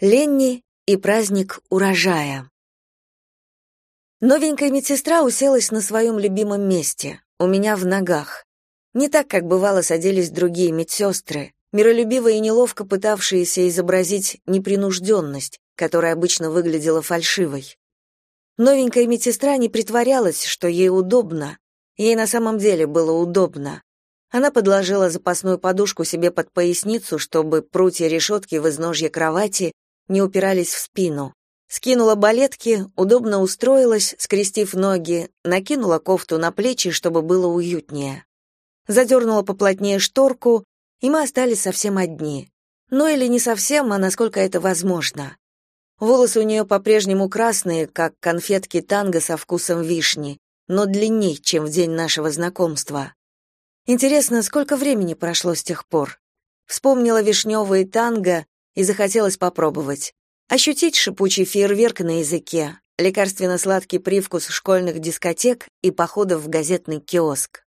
Ленни и праздник урожая. Новенькая медсестра уселась на своем любимом месте, у меня в ногах. Не так, как бывало садились другие медсестры, миролюбиво и неловко пытавшиеся изобразить непринужденность, которая обычно выглядела фальшивой. Новенькая медсестра не притворялась, что ей удобно. Ей на самом деле было удобно. Она подложила запасную подушку себе под поясницу, чтобы прутья решетки в изножье кровати не упирались в спину. Скинула балетки, удобно устроилась, скрестив ноги, накинула кофту на плечи, чтобы было уютнее. Задернула поплотнее шторку, и мы остались совсем одни. Ну или не совсем, а насколько это возможно. Волосы у нее по-прежнему красные, как конфетки танго со вкусом вишни, но длиннее, чем в день нашего знакомства. Интересно, сколько времени прошло с тех пор? Вспомнила вишневые танго и захотелось попробовать. Ощутить шипучий фейерверк на языке, лекарственно-сладкий привкус школьных дискотек и походов в газетный киоск.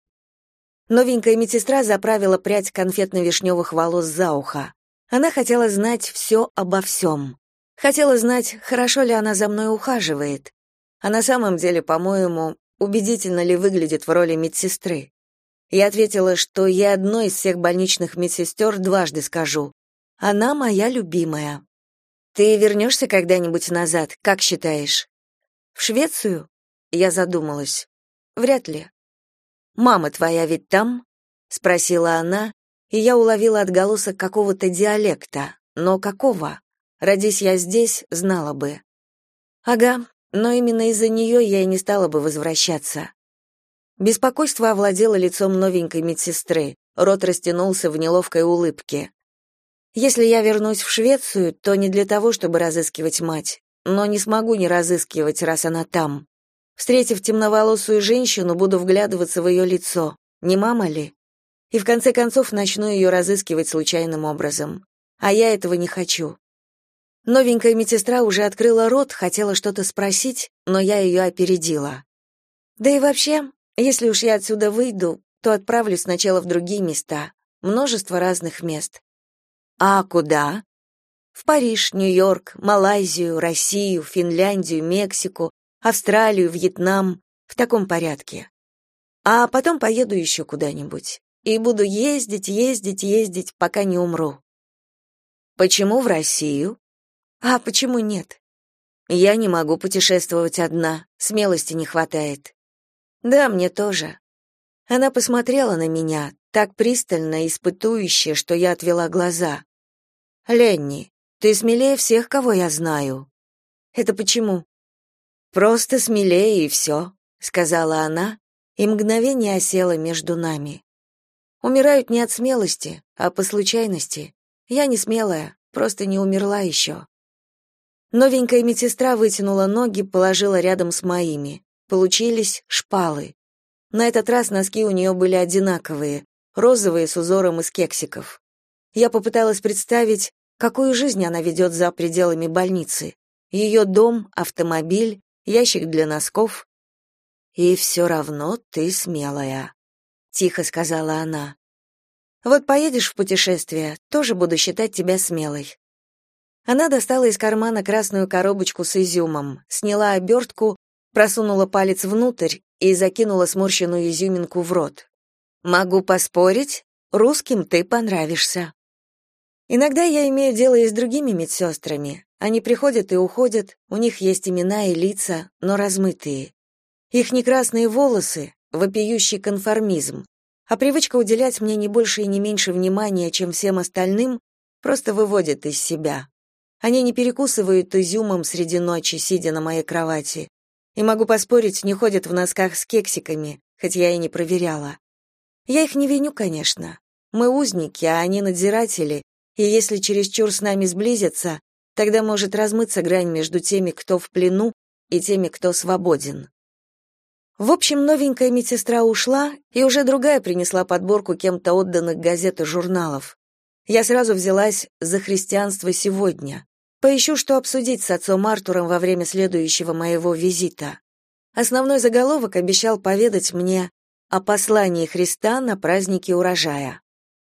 Новенькая медсестра заправила прядь конфетно-вишневых волос за ухо. Она хотела знать все обо всем. Хотела знать, хорошо ли она за мной ухаживает. А на самом деле, по-моему, убедительно ли выглядит в роли медсестры. Я ответила, что я одной из всех больничных медсестер дважды скажу. Она моя любимая. Ты вернешься когда-нибудь назад, как считаешь? В Швецию? Я задумалась. Вряд ли. Мама твоя ведь там? спросила она, и я уловила отголосок какого-то диалекта. Но какого? Родись я здесь, знала бы. Ага, но именно из-за нее я и не стала бы возвращаться. Беспокойство овладело лицом новенькой медсестры. Рот растянулся в неловкой улыбке. Если я вернусь в Швецию, то не для того, чтобы разыскивать мать, но не смогу не разыскивать, раз она там. Встретив темноволосую женщину, буду вглядываться в ее лицо. Не мама ли? И в конце концов начну ее разыскивать случайным образом. А я этого не хочу. Новенькая медсестра уже открыла рот, хотела что-то спросить, но я ее опередила. Да и вообще, если уж я отсюда выйду, то отправлюсь сначала в другие места, множество разных мест. А куда? В Париж, Нью-Йорк, Малайзию, Россию, Финляндию, Мексику, Австралию, Вьетнам, в таком порядке. А потом поеду еще куда-нибудь и буду ездить, ездить, ездить, пока не умру. Почему в Россию? А почему нет? Я не могу путешествовать одна, смелости не хватает. Да, мне тоже. Она посмотрела на меня, так пристально, испытующе, что я отвела глаза. Ленни, ты смелее всех, кого я знаю. Это почему? Просто смелее и все», — сказала она, и мгновение осело между нами. Умирают не от смелости, а по случайности. Я не смелая, просто не умерла еще. Новенькая медсестра вытянула ноги, положила рядом с моими. Получились шпалы. На этот раз носки у нее были одинаковые, розовые с узором из кексиков. Я попыталась представить, какую жизнь она ведет за пределами больницы. Ее дом, автомобиль, ящик для носков. «И все равно ты смелая», — тихо сказала она. «Вот поедешь в путешествие, тоже буду считать тебя смелой». Она достала из кармана красную коробочку с изюмом, сняла обертку, просунула палец внутрь и закинула сморщенную изюминку в рот. «Могу поспорить, русским ты понравишься». Иногда я имею дело и с другими медсестрами. Они приходят и уходят, у них есть имена и лица, но размытые. Их не красные волосы, вопиющий конформизм, а привычка уделять мне не больше и не меньше внимания, чем всем остальным, просто выводит из себя. Они не перекусывают изюмом среди ночи, сидя на моей кровати. И могу поспорить, не ходят в носках с кексиками, хоть я и не проверяла. Я их не виню, конечно. Мы узники, а они надзиратели, и если чересчур с нами сблизятся, тогда может размыться грань между теми, кто в плену, и теми, кто свободен. В общем, новенькая медсестра ушла, и уже другая принесла подборку кем-то отданных газет и журналов. Я сразу взялась за христианство сегодня. Поищу, что обсудить с отцом Артуром во время следующего моего визита. Основной заголовок обещал поведать мне о послании Христа на празднике урожая.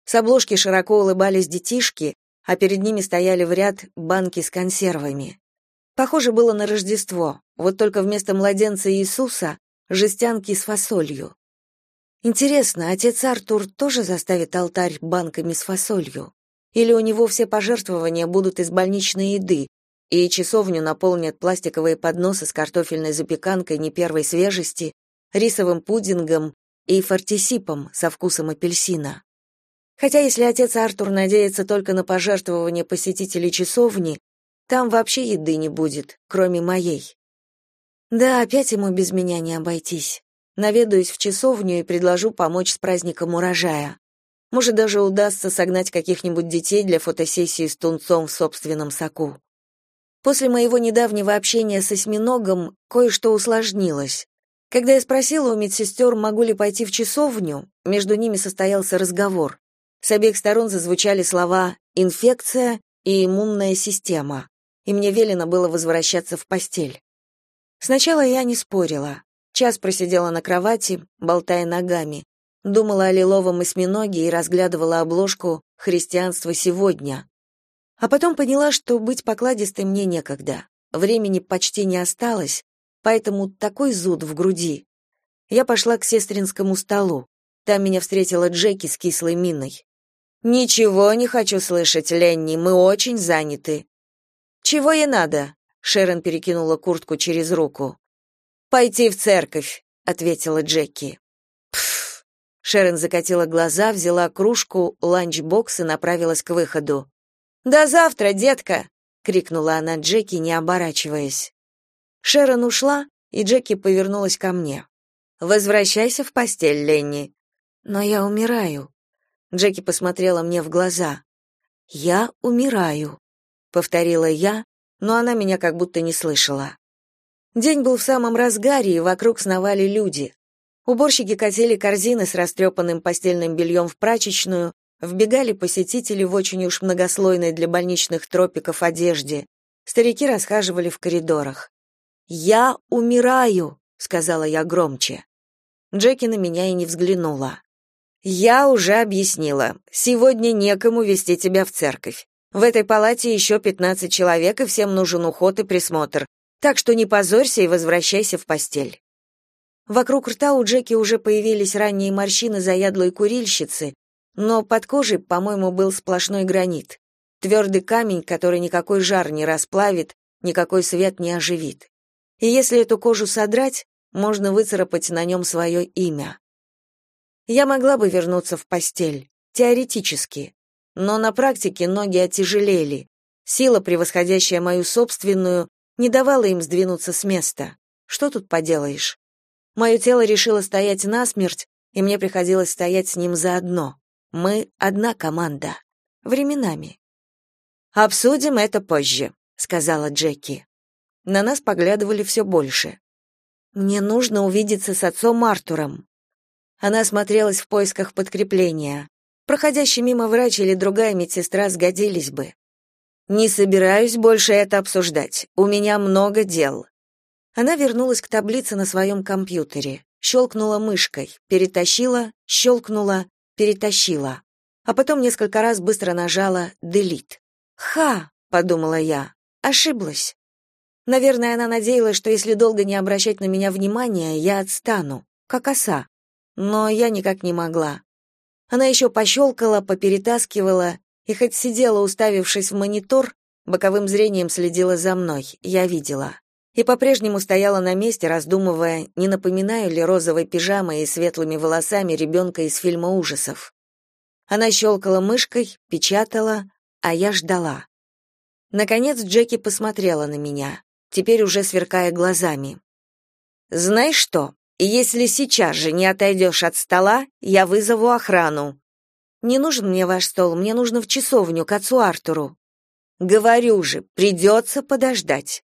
С обложки широко улыбались детишки, а перед ними стояли в ряд банки с консервами. Похоже было на Рождество, вот только вместо младенца Иисуса — жестянки с фасолью. Интересно, отец Артур тоже заставит алтарь банками с фасолью? Или у него все пожертвования будут из больничной еды, и часовню наполнят пластиковые подносы с картофельной запеканкой не первой свежести, рисовым пудингом и фортисипом со вкусом апельсина. Хотя если отец Артур надеется только на пожертвования посетителей часовни, там вообще еды не будет, кроме моей. Да, опять ему без меня не обойтись. Наведаюсь в часовню и предложу помочь с праздником урожая. Может, даже удастся согнать каких-нибудь детей для фотосессии с тунцом в собственном соку. После моего недавнего общения с осьминогом кое-что усложнилось. Когда я спросила у медсестер, могу ли пойти в часовню, между ними состоялся разговор. С обеих сторон зазвучали слова «инфекция» и «иммунная система», и мне велено было возвращаться в постель. Сначала я не спорила. Час просидела на кровати, болтая ногами, думала о лиловом осьминоге и разглядывала обложку «Христианство сегодня», а потом поняла, что быть покладистой мне некогда. Времени почти не осталось, поэтому такой зуд в груди. Я пошла к сестринскому столу. Там меня встретила Джеки с кислой миной. «Ничего не хочу слышать, Ленни, мы очень заняты». «Чего ей надо?» — Шерон перекинула куртку через руку. «Пойти в церковь», — ответила Джеки. «Пф». Шерон закатила глаза, взяла кружку, ланчбокс и направилась к выходу. «До завтра, детка!» — крикнула она Джеки, не оборачиваясь. Шерон ушла, и Джеки повернулась ко мне. «Возвращайся в постель, Ленни». «Но я умираю». Джеки посмотрела мне в глаза. «Я умираю», — повторила я, но она меня как будто не слышала. День был в самом разгаре, и вокруг сновали люди. Уборщики катили корзины с растрепанным постельным бельем в прачечную, Вбегали посетители в очень уж многослойной для больничных тропиков одежде. Старики расхаживали в коридорах. «Я умираю», — сказала я громче. Джеки на меня и не взглянула. «Я уже объяснила. Сегодня некому вести тебя в церковь. В этой палате еще пятнадцать человек, и всем нужен уход и присмотр. Так что не позорься и возвращайся в постель». Вокруг рта у Джеки уже появились ранние морщины заядлой курильщицы, но под кожей, по-моему, был сплошной гранит. Твердый камень, который никакой жар не расплавит, никакой свет не оживит. И если эту кожу содрать, можно выцарапать на нем свое имя. Я могла бы вернуться в постель, теоретически, но на практике ноги оттяжелели. Сила, превосходящая мою собственную, не давала им сдвинуться с места. Что тут поделаешь? Мое тело решило стоять насмерть, и мне приходилось стоять с ним заодно. Мы одна команда. Временами. Обсудим это позже, сказала Джеки. На нас поглядывали все больше. Мне нужно увидеться с отцом Артуром. Она смотрелась в поисках подкрепления. Проходящий мимо врач или другая медсестра сгодились бы. Не собираюсь больше это обсуждать. У меня много дел. Она вернулась к таблице на своем компьютере, щелкнула мышкой, перетащила, щелкнула, перетащила, а потом несколько раз быстро нажала «Делит». «Ха!» — подумала я. Ошиблась. Наверное, она надеялась, что если долго не обращать на меня внимания, я отстану, как оса. Но я никак не могла. Она еще пощелкала, поперетаскивала, и хоть сидела, уставившись в монитор, боковым зрением следила за мной, я видела. И по-прежнему стояла на месте, раздумывая, не напоминаю ли розовой пижамой и светлыми волосами ребенка из фильма ужасов. Она щелкала мышкой, печатала, а я ждала. Наконец Джеки посмотрела на меня, теперь уже сверкая глазами. «Знаешь что, если сейчас же не отойдешь от стола, я вызову охрану». «Не нужен мне ваш стол, мне нужно в часовню к отцу Артуру». «Говорю же, придется подождать».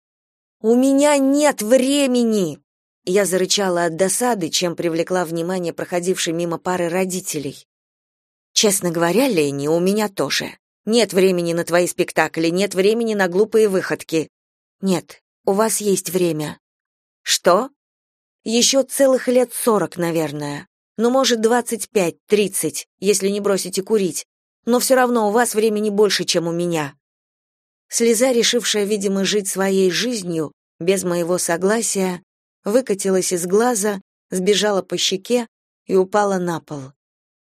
«У меня нет времени!» Я зарычала от досады, чем привлекла внимание проходившей мимо пары родителей. Честно говоря, Лени, у меня тоже. Нет времени на твои спектакли, нет времени на глупые выходки. Нет, у вас есть время. Что? Еще целых лет сорок, наверное. Ну, может, двадцать пять, тридцать, если не бросите курить. но все равно у вас времени больше, чем у меня. Слеза, решившая, видимо, жить своей жизнью, без моего согласия, выкатилась из глаза, сбежала по щеке и упала на пол.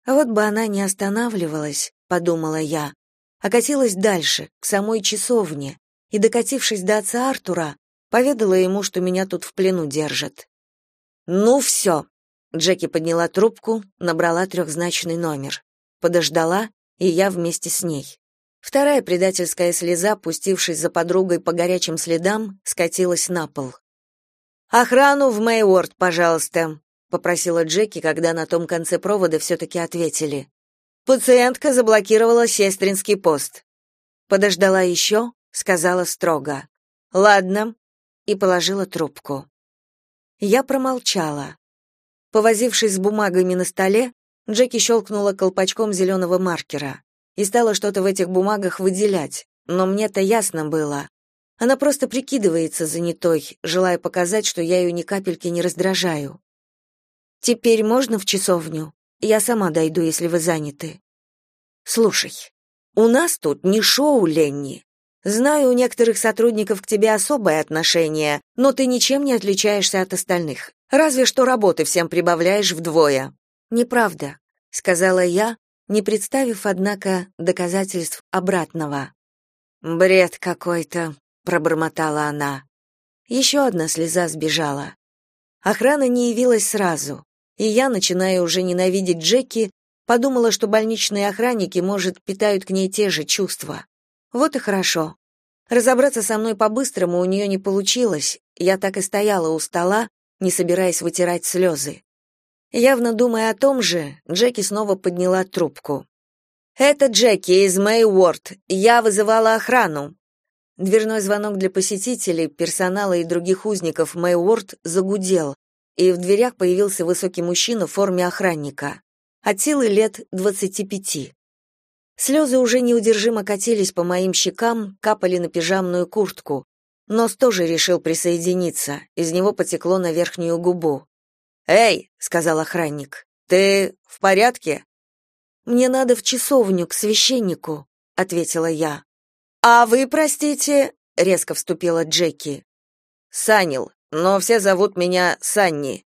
А вот бы она не останавливалась, подумала я, а катилась дальше, к самой часовне, и, докатившись до отца Артура, поведала ему, что меня тут в плену держат. «Ну все!» Джеки подняла трубку, набрала трехзначный номер. Подождала, и я вместе с ней. Вторая предательская слеза, пустившись за подругой по горячим следам, скатилась на пол. «Охрану в Мэйворд, пожалуйста», — попросила Джеки, когда на том конце провода все-таки ответили. «Пациентка заблокировала сестринский пост». Подождала еще, сказала строго. «Ладно», и положила трубку. Я промолчала. Повозившись с бумагами на столе, Джеки щелкнула колпачком зеленого маркера и стала что-то в этих бумагах выделять, но мне-то ясно было. Она просто прикидывается занятой, желая показать, что я ее ни капельки не раздражаю. Теперь можно в часовню? Я сама дойду, если вы заняты. Слушай, у нас тут не шоу, Ленни. Знаю, у некоторых сотрудников к тебе особое отношение, но ты ничем не отличаешься от остальных. Разве что работы всем прибавляешь вдвое. Неправда, сказала я, не представив, однако, доказательств обратного. Бред какой-то, пробормотала она. Еще одна слеза сбежала. Охрана не явилась сразу, и я, начиная уже ненавидеть Джеки, подумала, что больничные охранники, может, питают к ней те же чувства. Вот и хорошо. Разобраться со мной по-быстрому у нее не получилось. Я так и стояла у стола, не собираясь вытирать слезы. Явно думая о том же, Джеки снова подняла трубку. «Это Джеки из Мэй Уорд. Я вызывала охрану. Дверной звонок для посетителей, персонала и других узников Мэйворд загудел, и в дверях появился высокий мужчина в форме охранника. От силы лет двадцати пяти. Слезы уже неудержимо катились по моим щекам, капали на пижамную куртку. Нос тоже решил присоединиться, из него потекло на верхнюю губу. «Эй!» — сказал охранник. «Ты в порядке?» «Мне надо в часовню, к священнику», — ответила я. «А вы, простите...» — резко вступила Джеки. «Санил, но все зовут меня Санни».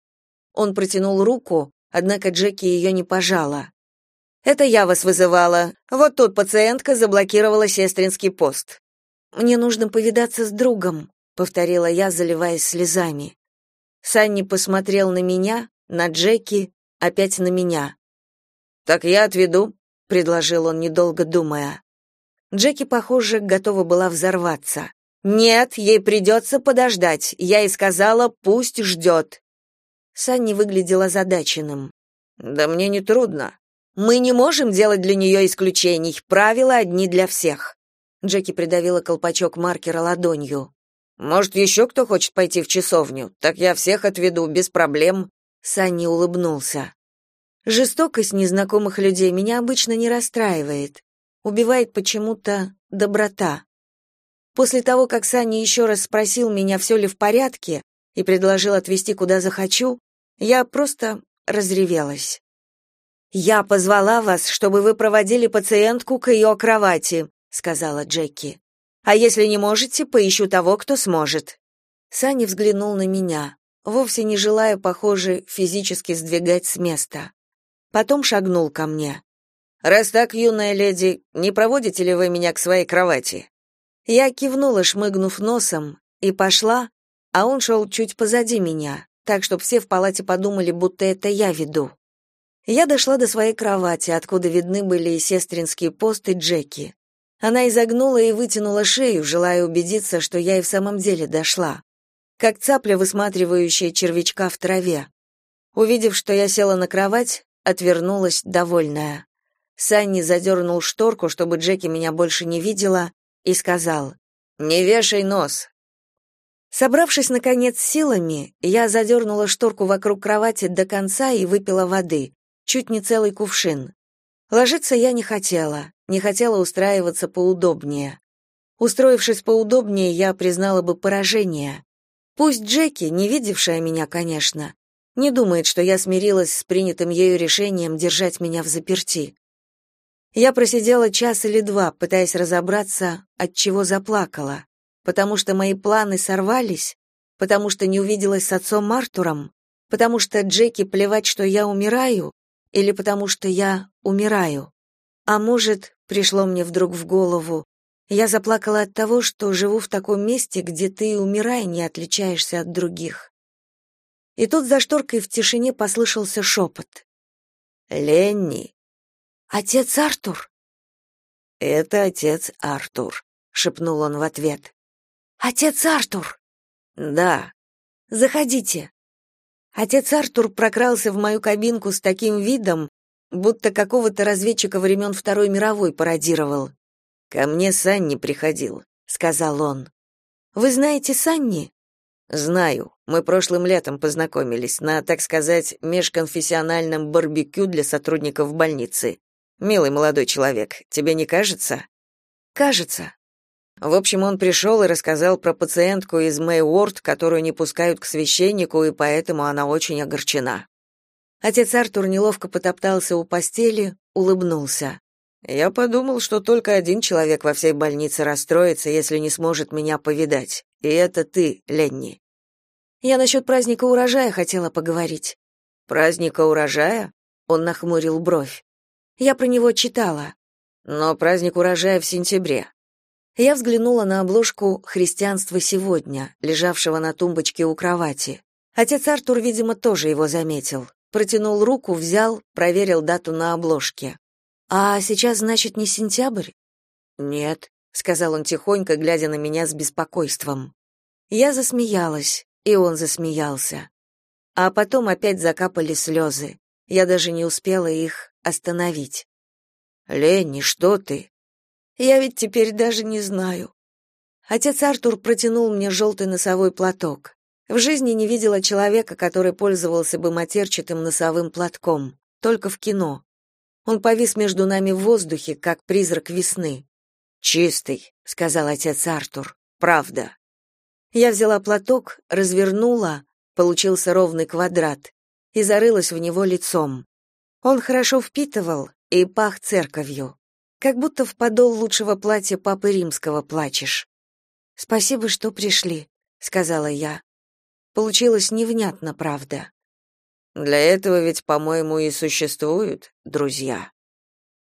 Он протянул руку, однако Джеки ее не пожала. «Это я вас вызывала. Вот тут пациентка заблокировала сестринский пост». «Мне нужно повидаться с другом», — повторила я, заливаясь слезами. Санни посмотрел на меня, на Джеки, опять на меня. «Так я отведу», — предложил он, недолго думая. Джеки, похоже, готова была взорваться. «Нет, ей придется подождать. Я и сказала, пусть ждет». Санни выглядел озадаченным. «Да мне не трудно. Мы не можем делать для нее исключений. Правила одни для всех». Джеки придавила колпачок маркера ладонью. «Может, еще кто хочет пойти в часовню? Так я всех отведу, без проблем». Санни улыбнулся. «Жестокость незнакомых людей меня обычно не расстраивает убивает почему-то доброта. После того, как Саня еще раз спросил меня, все ли в порядке, и предложил отвезти куда захочу, я просто разревелась. «Я позвала вас, чтобы вы проводили пациентку к ее кровати», — сказала Джеки. «А если не можете, поищу того, кто сможет». Саня взглянул на меня, вовсе не желая, похоже, физически сдвигать с места. Потом шагнул ко мне. Раз так, юная леди, не проводите ли вы меня к своей кровати? Я кивнула, шмыгнув носом, и пошла, а он шел чуть позади меня, так чтобы все в палате подумали, будто это я веду. Я дошла до своей кровати, откуда видны были и сестринские посты Джеки. Она изогнула и вытянула шею, желая убедиться, что я и в самом деле дошла. Как цапля, высматривающая червячка в траве. Увидев, что я села на кровать, отвернулась, довольная. Санни задернул шторку, чтобы Джеки меня больше не видела, и сказал «Не вешай нос». Собравшись, наконец, силами, я задернула шторку вокруг кровати до конца и выпила воды, чуть не целый кувшин. Ложиться я не хотела, не хотела устраиваться поудобнее. Устроившись поудобнее, я признала бы поражение. Пусть Джеки, не видевшая меня, конечно, не думает, что я смирилась с принятым ею решением держать меня в заперти. Я просидела час или два, пытаясь разобраться, от чего заплакала, потому что мои планы сорвались, потому что не увиделась с отцом Артуром, потому что Джеки плевать, что я умираю, или потому что я умираю. А может, пришло мне вдруг в голову, я заплакала от того, что живу в таком месте, где ты, умирая, не отличаешься от других. И тут за шторкой в тишине послышался шепот. «Ленни!» «Отец Артур?» «Это отец Артур», — шепнул он в ответ. «Отец Артур!» «Да». «Заходите». Отец Артур прокрался в мою кабинку с таким видом, будто какого-то разведчика времен Второй мировой пародировал. Ко мне Санни приходил, сказал он. Вы знаете Санни? Знаю. Мы прошлым летом познакомились на, так сказать, межконфессиональном барбекю для сотрудников больницы. Милый молодой человек, тебе не кажется? Кажется. В общем, он пришел и рассказал про пациентку из Мэйуорд, которую не пускают к священнику, и поэтому она очень огорчена. Отец Артур неловко потоптался у постели, улыбнулся. Я подумал, что только один человек во всей больнице расстроится, если не сможет меня повидать. И это ты, Ленни. Я насчет праздника урожая хотела поговорить. Праздника урожая? Он нахмурил бровь. Я про него читала. Но праздник урожая в сентябре. Я взглянула на обложку «Христианство сегодня», лежавшего на тумбочке у кровати. Отец Артур, видимо, тоже его заметил. Протянул руку, взял, проверил дату на обложке. А сейчас, значит, не сентябрь? Нет, сказал он тихонько, глядя на меня с беспокойством. Я засмеялась, и он засмеялся. А потом опять закапали слезы. Я даже не успела их остановить. Ленни, что ты? Я ведь теперь даже не знаю. Отец Артур протянул мне желтый носовой платок. В жизни не видела человека, который пользовался бы матерчатым носовым платком, только в кино. Он повис между нами в воздухе, как призрак весны. «Чистый», — сказал отец Артур. «Правда». Я взяла платок, развернула, получился ровный квадрат, и зарылась в него лицом. Он хорошо впитывал и пах церковью, как будто в подол лучшего платья папы римского плачешь. «Спасибо, что пришли», — сказала я. Получилось невнятно, правда. Для этого ведь, по-моему, и существуют друзья.